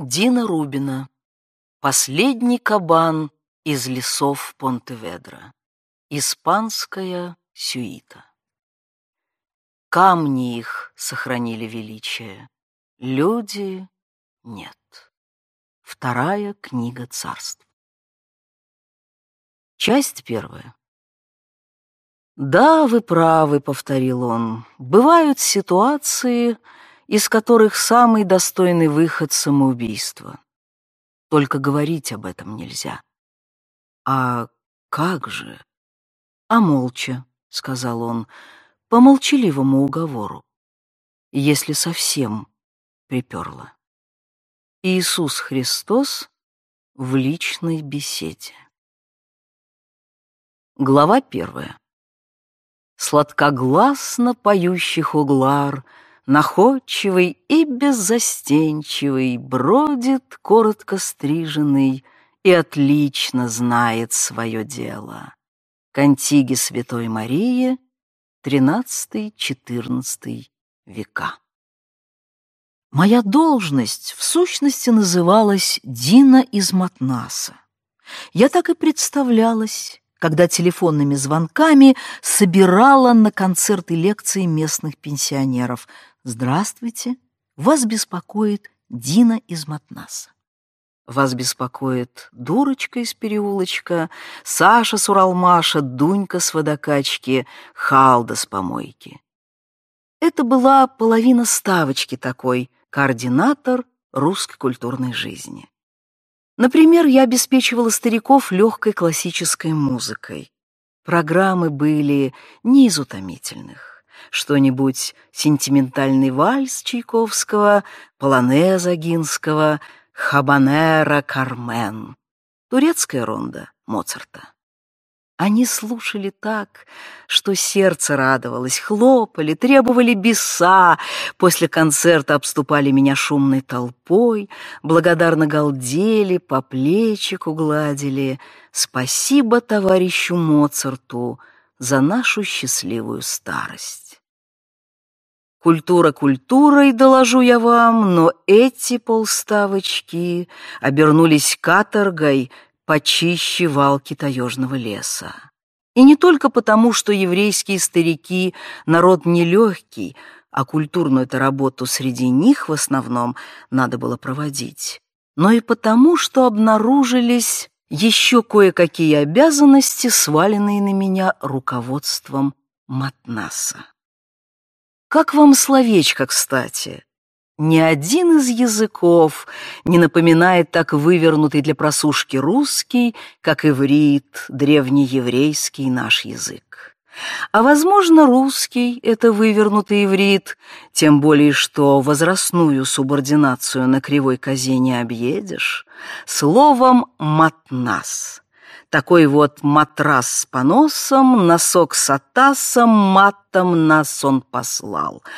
Дина Рубина. Последний кабан из лесов Понтеведра. Испанская сюита. Камни их сохранили величие, люди — нет. Вторая книга царств. Часть первая. «Да, вы правы», — повторил он, — «бывают ситуации, из которых самый достойный выход — самоубийство. Только говорить об этом нельзя». «А как же?» «А молча», — сказал он, — «по молчаливому уговору, если совсем приперло». Иисус Христос в личной беседе. Глава первая. Сладкогласно поющих углар, Находчивый и беззастенчивый, Бродит коротко стриженный И отлично знает свое дело. Кантиги Святой Марии, XIII-XIV века. Моя должность в сущности называлась Дина из Матнаса. Я так и представлялась, когда телефонными звонками собирала на концерты лекции местных пенсионеров. «Здравствуйте, вас беспокоит Дина из Матнаса». Вас беспокоит дурочка из переулочка, Саша с Уралмаша, Дунька с водокачки, Халда с помойки. Это была половина ставочки такой, координатор русской культурной жизни. Например, я обеспечивала стариков легкой классической музыкой. Программы были не из утомительных. Что-нибудь сентиментальный вальс Чайковского, полонез Агинского, хабанера Кармен, турецкая ронда Моцарта. Они слушали так, что сердце радовалось, хлопали, требовали биса, после концерта обступали меня шумной толпой, благодарно галдели, по плечику гладили. Спасибо товарищу Моцарту за нашу счастливую старость. Культура культурой, доложу я вам, но эти полставочки обернулись каторгой — почище валки таежного леса. И не только потому, что еврейские старики — народ нелегкий, а культурную эту работу среди них в основном надо было проводить, но и потому, что обнаружились еще кое-какие обязанности, сваленные на меня руководством Матнаса. Как вам словечко, кстати? Ни один из языков не напоминает так вывернутый для просушки русский, как иврит, древнееврейский наш язык. А, возможно, русский — это вывернутый иврит, тем более что возрастную субординацию на кривой козе не объедешь, словом «матнас». Такой вот матрас с поносом, носок с атасом, матом нас он послал —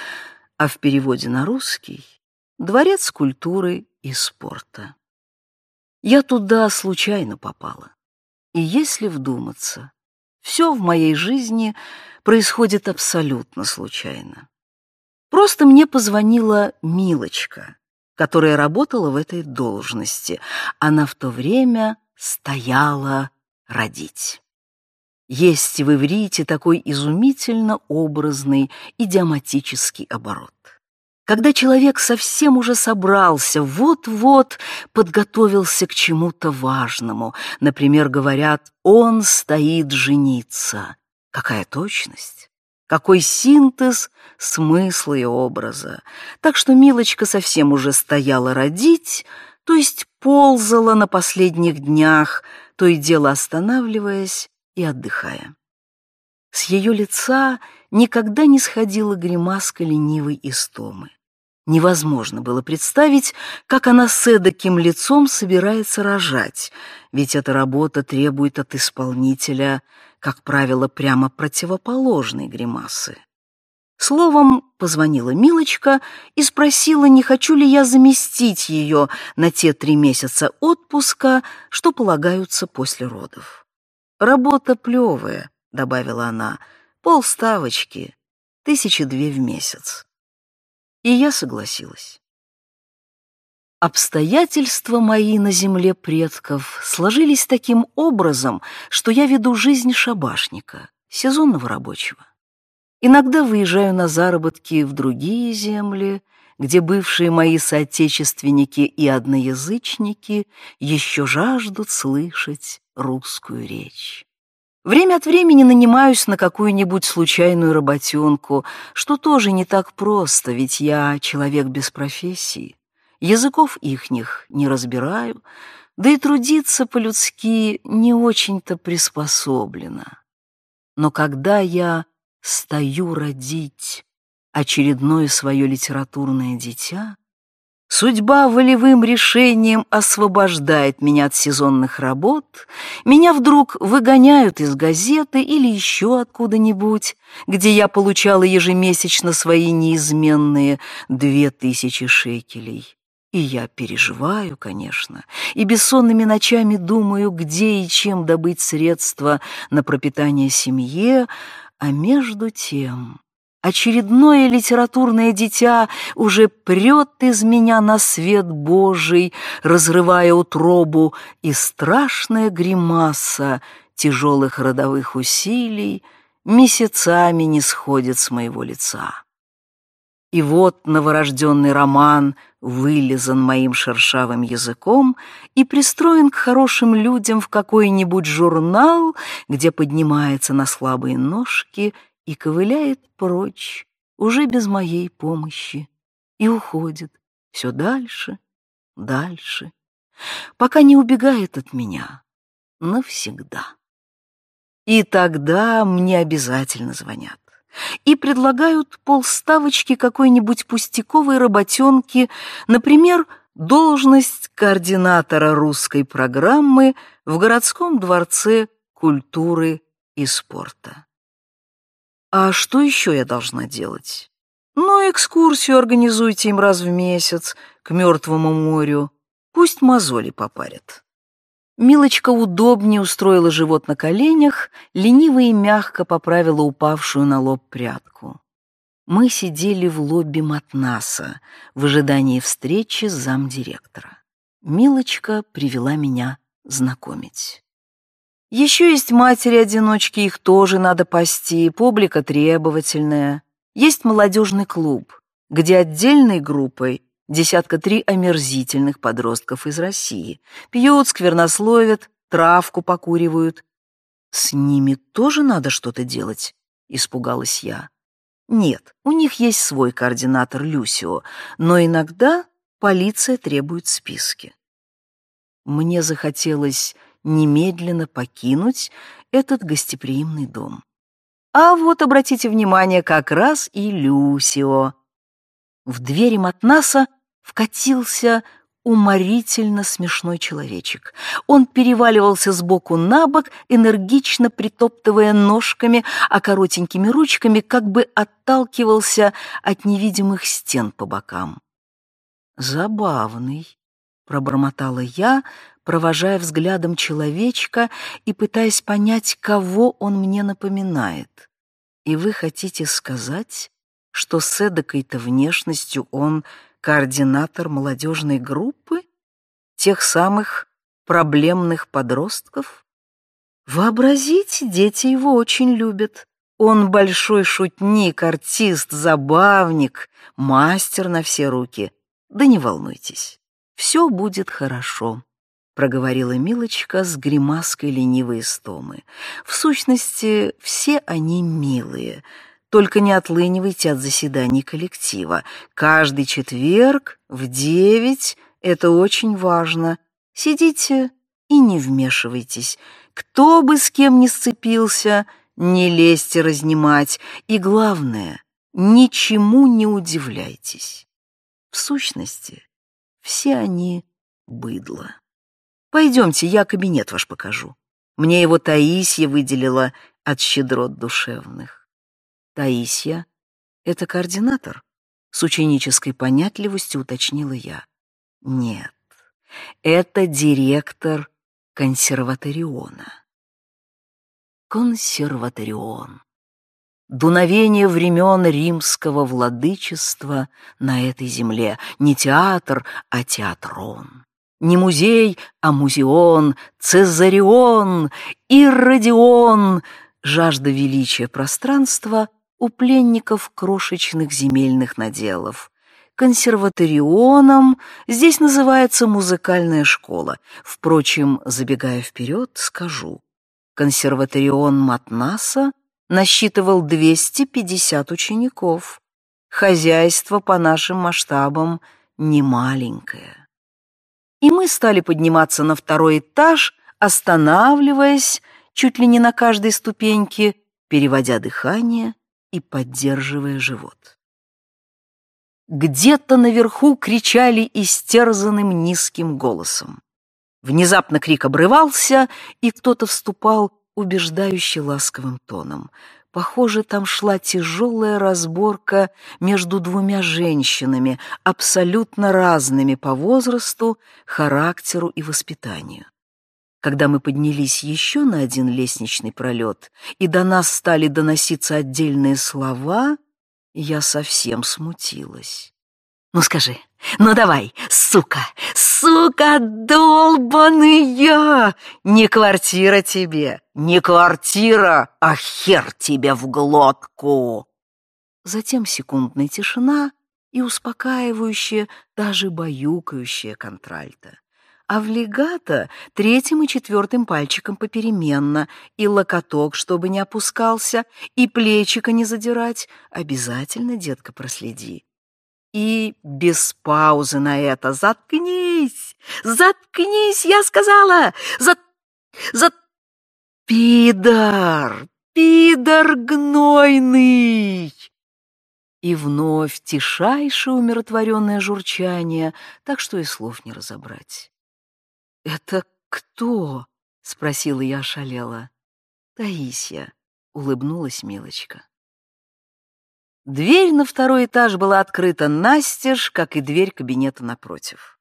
а в переводе на русский — Дворец культуры и спорта. Я туда случайно попала. И если вдуматься, все в моей жизни происходит абсолютно случайно. Просто мне позвонила Милочка, которая работала в этой должности. Она в то время стояла родить. Есть в иврите такой изумительно образный идиоматический оборот. Когда человек совсем уже собрался, вот-вот подготовился к чему-то важному, например, говорят «он стоит жениться». Какая точность! Какой синтез смысла и образа. Так что Милочка совсем уже стояла родить, то есть ползала на последних днях, то и дело останавливаясь и отдыхая. С ее лица никогда не сходила гримаска ленивой истомы. Невозможно было представить, как она с эдаким лицом собирается рожать, ведь эта работа требует от исполнителя, как правило, прямо противоположной гримасы. Словом, позвонила Милочка и спросила, не хочу ли я заместить ее на те три месяца отпуска, что полагаются после родов. «Работа плевая», — добавила она, — «полставочки, тысячи две в месяц». И я согласилась. Обстоятельства мои на земле предков сложились таким образом, что я веду жизнь шабашника, сезонного рабочего. Иногда выезжаю на заработки в другие земли, где бывшие мои соотечественники и одноязычники еще жаждут слышать русскую речь. Время от времени нанимаюсь на какую-нибудь случайную работенку, что тоже не так просто, ведь я человек без профессии. Языков ихних не разбираю, да и трудиться по-людски не очень-то приспособлено. Но когда я стою родить очередное свое литературное дитя, Судьба волевым решением освобождает меня от сезонных работ, меня вдруг выгоняют из газеты или еще откуда-нибудь, где я получала ежемесячно свои неизменные две тысячи шекелей. И я переживаю, конечно, и бессонными ночами думаю, где и чем добыть средства на пропитание семье, а между тем Очередное литературное дитя уже прет из меня на свет Божий, разрывая утробу, и страшная гримаса тяжелых родовых усилий месяцами не сходит с моего лица. И вот новорожденный роман вылизан моим шершавым языком и пристроен к хорошим людям в какой-нибудь журнал, где поднимается на слабые ножки — и ковыляет прочь, уже без моей помощи, и уходит все дальше, дальше, пока не убегает от меня навсегда. И тогда мне обязательно звонят и предлагают полставочки какой-нибудь пустяковой работенки, например, должность координатора русской программы в городском дворце культуры и спорта. А что еще я должна делать? Ну, экскурсию организуйте им раз в месяц к Мертвому морю. Пусть мозоли попарят. Милочка удобнее устроила живот на коленях, лениво и мягко поправила упавшую на лоб прядку. Мы сидели в лобби Матнаса в ожидании встречи с замдиректора. Милочка привела меня знакомить. Еще есть матери-одиночки, их тоже надо пасти, публика требовательная. Есть молодежный клуб, где отдельной группой десятка три омерзительных подростков из России. Пьют, сквернословят, травку покуривают. С ними тоже надо что-то делать, испугалась я. Нет, у них есть свой координатор Люсио, но иногда полиция требует списки. Мне захотелось немедленно покинуть этот гостеприимный дом. А вот, обратите внимание, как раз и Люсио. В двери Матнаса вкатился уморительно смешной человечек. Он переваливался с боку на бок, энергично притоптывая ножками, а коротенькими ручками как бы отталкивался от невидимых стен по бокам. «Забавный», — пробормотала я, провожая взглядом человечка и пытаясь понять, кого он мне напоминает. И вы хотите сказать, что с эдакой-то внешностью он координатор молодежной группы? Тех самых проблемных подростков? Вообразите, дети его очень любят. Он большой шутник, артист, забавник, мастер на все руки. Да не волнуйтесь, все будет хорошо проговорила Милочка с гримаской ленивой истомы. В сущности, все они милые. Только не отлынивайте от заседаний коллектива. Каждый четверг в девять — это очень важно. Сидите и не вмешивайтесь. Кто бы с кем ни сцепился, не лезьте разнимать. И главное, ничему не удивляйтесь. В сущности, все они быдло. Пойдемте, я кабинет ваш покажу. Мне его Таисия выделила от щедрот душевных. Таисия — это координатор? С ученической понятливостью уточнила я. Нет, это директор консерваториона. Консерваторион. дуновение времен римского владычества на этой земле. Не театр, а театрон. Не музей, а музеон, Цезарион, Иррадион. Жажда величия пространства у пленников крошечных земельных наделов. Консерваторионом здесь называется музыкальная школа. Впрочем, забегая вперед, скажу. Консерваторион Матнаса насчитывал 250 учеников. Хозяйство по нашим масштабам немаленькое. И мы стали подниматься на второй этаж, останавливаясь чуть ли не на каждой ступеньке, переводя дыхание и поддерживая живот. Где-то наверху кричали истерзанным низким голосом. Внезапно крик обрывался, и кто-то вступал убеждающе ласковым тоном. Похоже, там шла тяжелая разборка между двумя женщинами, абсолютно разными по возрасту, характеру и воспитанию. Когда мы поднялись еще на один лестничный пролет, и до нас стали доноситься отдельные слова, я совсем смутилась. «Ну скажи, ну давай, сука, сука долбаная! Не квартира тебе, не квартира, а хер тебе в глотку!» Затем секундная тишина и успокаивающая, даже баюкающая контральта. А в легато третьим и четвертым пальчиком попеременно, и локоток, чтобы не опускался, и плечика не задирать. Обязательно, детка, проследи и без паузы на это «Заткнись! Заткнись!» я сказала! «Зат... зат... пидор! Пидор гнойный!» И вновь тишайшее умиротворенное журчание, так что и слов не разобрать. «Это кто?» — спросила я ошалела. «Таисия», — улыбнулась Милочка. Дверь на второй этаж была открыта настежь, как и дверь кабинета напротив.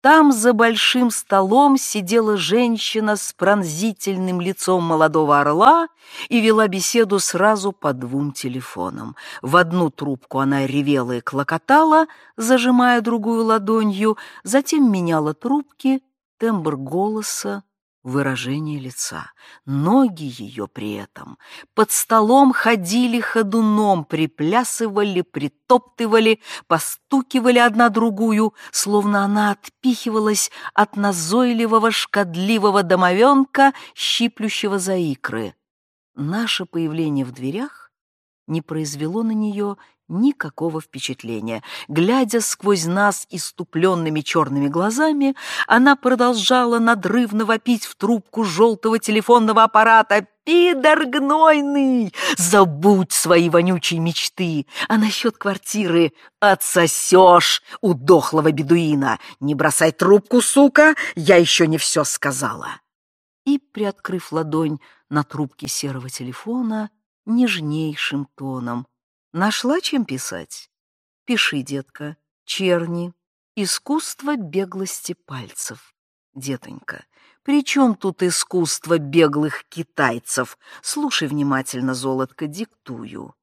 Там за большим столом сидела женщина с пронзительным лицом молодого орла и вела беседу сразу по двум телефонам. В одну трубку она ревела и клокотала, зажимая другую ладонью, затем меняла трубки, тембр голоса, выражение лица. Ноги ее при этом под столом ходили ходуном, приплясывали, притоптывали, постукивали одна другую, словно она отпихивалась от назойливого шкодливого домовенка, щиплющего за икры. Наше появление в дверях не произвело на нее никакого впечатления. Глядя сквозь нас иступленными черными глазами, она продолжала надрывно вопить в трубку желтого телефонного аппарата «Пидор гнойный! Забудь свои вонючие мечты! А насчет квартиры отсосешь у дохлого бедуина! Не бросай трубку, сука! Я еще не все сказала!» И, приоткрыв ладонь на трубке серого телефона, нежнейшим тоном — Нашла чем писать? Пиши, детка. Черни. Искусство беглости пальцев. Детонька, при чем тут искусство беглых китайцев? Слушай внимательно, золотко, диктую.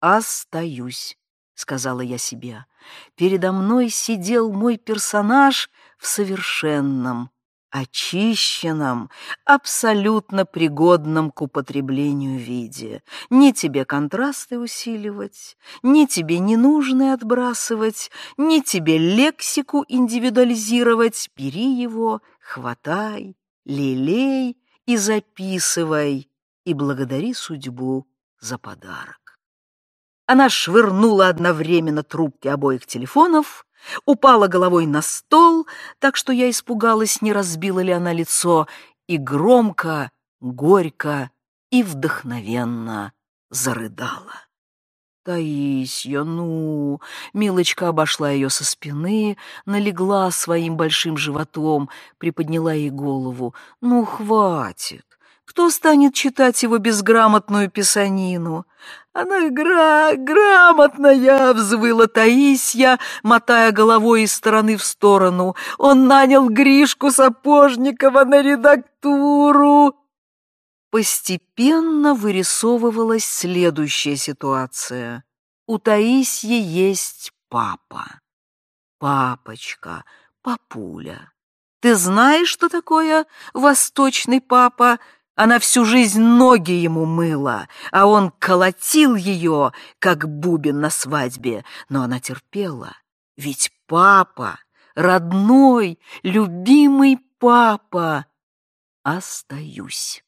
Остаюсь, сказала я себе. Передо мной сидел мой персонаж в совершенном, очищенном, абсолютно пригодном к употреблению виде. Ни тебе контрасты усиливать, ни тебе ненужные отбрасывать, ни тебе лексику индивидуализировать. Бери его, хватай, лелей и записывай, и благодари судьбу за подарок. Она швырнула одновременно трубки обоих телефонов упала головой на стол, так что я испугалась, не разбила ли она лицо, и громко, горько и вдохновенно зарыдала. «Таисья, ну...» Милочка обошла ее со спины, налегла своим большим животом, приподняла ей голову. «Ну, хватит! Кто станет читать его безграмотную писанину? Она игра грамотная, взвыла Таисья, мотая головой из стороны в сторону. Он нанял Гришку Сапожникова на редактуру. Постепенно вырисовывалась следующая ситуация. У Таисьи есть папа. Папочка, папуля. Ты знаешь, что такое восточный папа? Она всю жизнь ноги ему мыла, а он колотил ее, как бубен на свадьбе, но она терпела. Ведь папа, родной, любимый папа, остаюсь.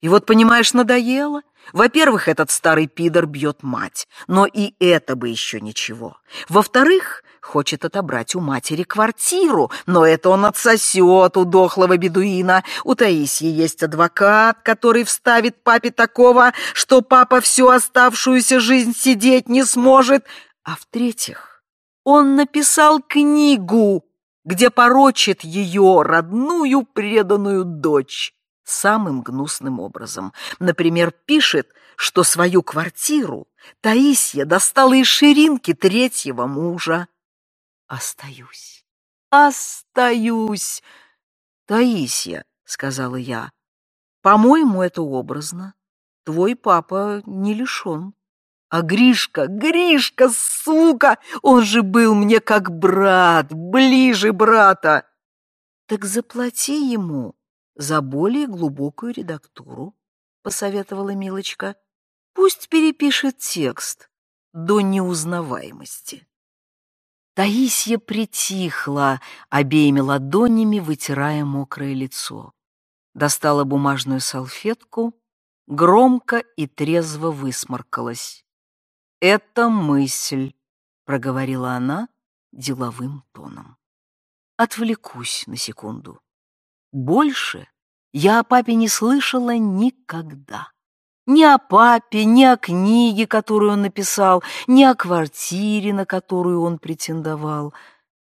И вот, понимаешь, надоело. Во-первых, этот старый пидор бьет мать, но и это бы еще ничего. Во-вторых, хочет отобрать у матери квартиру, но это он отсосет у дохлого бедуина. У Таисии есть адвокат, который вставит папе такого, что папа всю оставшуюся жизнь сидеть не сможет. А в-третьих, он написал книгу, где порочит ее родную преданную дочь самым гнусным образом. Например, пишет, что свою квартиру Таисия достала из ширинки третьего мужа. Остаюсь, остаюсь. Таисия, сказала я, по-моему, это образно. Твой папа не лишен. А Гришка, Гришка, сука, он же был мне как брат, ближе брата. Так заплати ему за более глубокую редактуру, посоветовала Милочка. Пусть перепишет текст до неузнаваемости. Таисия притихла, обеими ладонями вытирая мокрое лицо. Достала бумажную салфетку, громко и трезво высморкалась. «Это мысль», — проговорила она деловым тоном. «Отвлекусь на секунду. Больше я о папе не слышала никогда. Ни о папе, ни о книге, которую он написал, ни о квартире, на которую он претендовал.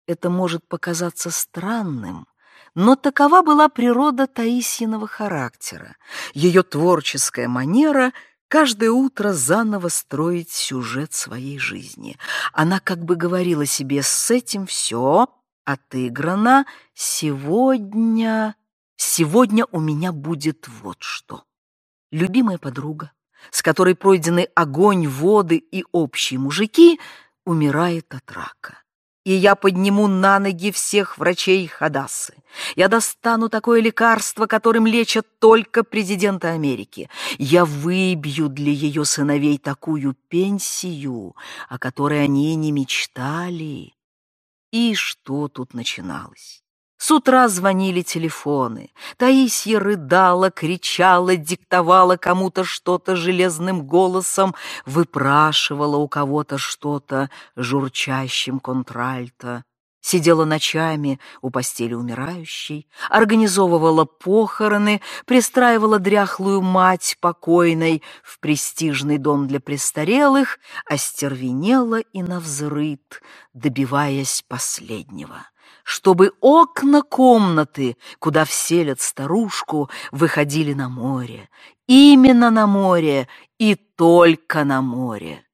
Это может показаться странным, но такова была природа Таисиного характера, ее творческая манера каждое утро заново строить сюжет своей жизни. Она как бы говорила себе «с этим все, отыграно. Сегодня... Сегодня у меня будет вот что. Любимая подруга, с которой пройдены огонь, воды и общие мужики, умирает от рака и я подниму на ноги всех врачей Хадасы. Я достану такое лекарство, которым лечат только президенты Америки. Я выбью для ее сыновей такую пенсию, о которой они не мечтали. И что тут начиналось? С утра звонили телефоны. Таисия рыдала, кричала, диктовала кому-то что-то железным голосом, выпрашивала у кого-то что-то журчащим контральто. Сидела ночами у постели умирающей, организовывала похороны, пристраивала дряхлую мать покойной в престижный дом для престарелых, остервенела и навзрыд, добиваясь последнего чтобы окна комнаты, куда вселят старушку, выходили на море. Именно на море и только на море.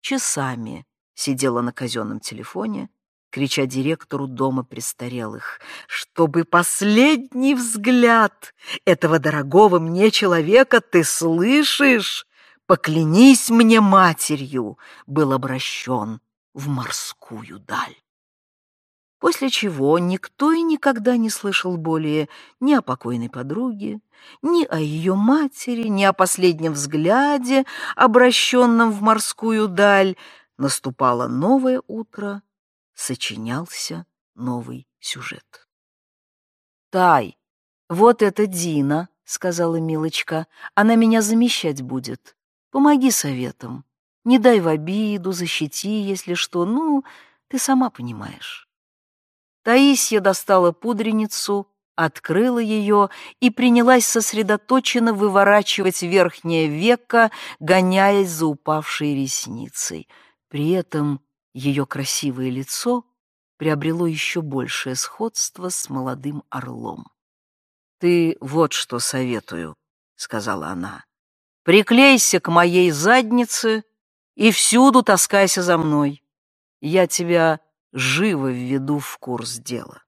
Часами сидела на казенном телефоне, крича директору дома престарелых, чтобы последний взгляд этого дорогого мне человека ты слышишь? Поклянись мне матерью, был обращен в морскую даль после чего никто и никогда не слышал более ни о покойной подруге, ни о ее матери, ни о последнем взгляде, обращенном в морскую даль. Наступало новое утро, сочинялся новый сюжет. «Тай, вот это Дина», — сказала Милочка, — «она меня замещать будет. Помоги советом. Не дай в обиду, защити, если что. Ну, ты сама понимаешь». Таисия достала пудреницу, открыла ее и принялась сосредоточенно выворачивать верхнее веко, гоняясь за упавшей ресницей. При этом ее красивое лицо приобрело еще большее сходство с молодым орлом. «Ты вот что советую», — сказала она. «Приклейся к моей заднице и всюду таскайся за мной. Я тебя живо введу в курс дела.